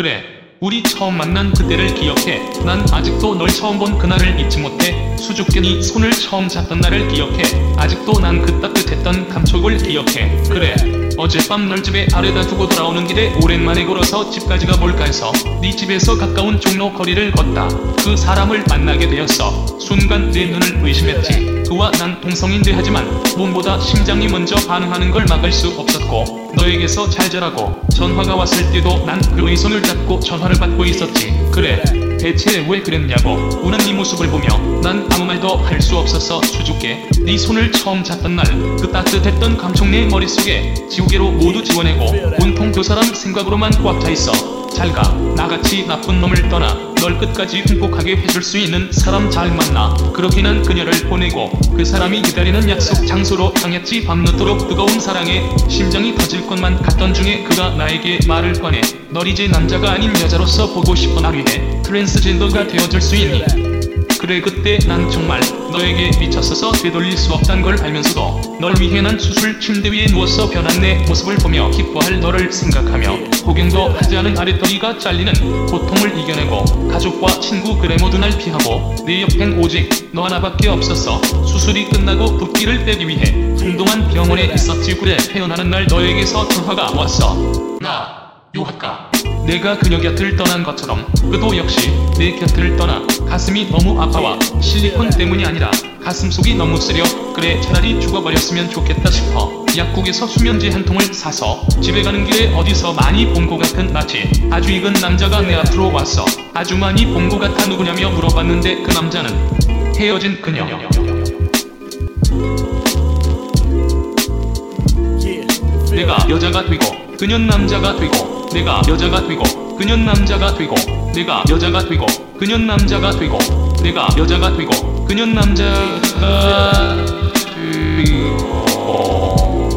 그래. 우리 처음 만난 그때를 기억해. 난 아직도 널 처음 본 그날을 잊지 못해. 수줍견이 손을 처음 잡던 날을 기억해. 아직도 난 그 따뜻했던 감촉을 기억해. 그래. 어젯밤 널 집에 아래다 두고 돌아오는 길에 오랜만에 걸어서 집까지가 뭘까 해서 네 집에서 가까운 종로 거리를 걷다. 그 사람을 만나게 되었어. 순간 내 눈을 의심했지. 그와 난 동성인데 하지만 몸보다 심장이 먼저 반응하는 걸 막을 수 없었고 너에게서 잘 자라고 전화가 왔을 때도 난 그의 손을 잡고 전화를 받고 있었지. 그래. 대체 왜 그랬냐고 우는 네 모습을 보며 난 아무 말도 할 수 없었어 수줍게 네 손을 처음 잡던 날 그 따뜻했던 감촉 내 머릿속에 지우개로 모두 지워내고 온통 그 사람 생각으로만 꽉 차 있어 잘가 나같이 나쁜 놈을 떠나 널 끝까지 행복하게 해줄 수 있는 사람 잘 만나. 그렇게 난 그녀를 보내고 그 사람이 기다리는 약속 장소로 향했지 밤늦도록 뜨거운 사랑에 심장이 터질 것만 같던 중에 그가 나에게 말을 꺼내. 널 이제 남자가 아닌 여자로서 보고 싶어 나 위해 트랜스젠더가 되어줄 수 있니 그래 그때 난 정말 너에게 미쳤어서 되돌릴 수 없단 걸 알면서도 널 위해 난 수술 침대 위에 누워서 변한 내 모습을 보며 기뻐할 너를 생각하며 구경도 하지 않은 아랫도리가 잘리는 고통을 이겨내고 가족과 친구 그래 모두 날 피하고 내 옆엔 오직 너 하나밖에 없었어 수술이 끝나고 붓기를 빼기 위해 한동안 병원에 있었지 그래 태어나는 날 너에게서 전화가 왔어. 나 유학가 내가 그녀 곁을 떠난 것처럼 그도 역시 내 곁을 떠나 가슴이 너무 아파와 실리콘 때문이 아니라 가슴 속이 너무 쓰려 그래 차라리 죽어버렸으면 좋겠다 싶어 약국에서 수면제 한 통을 사서 집에 가는 길에 어디서 많이 본 것 같은 마치 아주 익은 남자가 내 앞으로 왔어 아주 많이 본 것 같아 누구냐며 물어봤는데 그 남자는 헤어진 그녀. 내가 여자가 되고 그년 남자가 되고 내가 여자가 되고 그년 남자가 되고 내가 여자가 되고 그년 남자가 되고 내가 여자가 되고 그년 남자가 되고.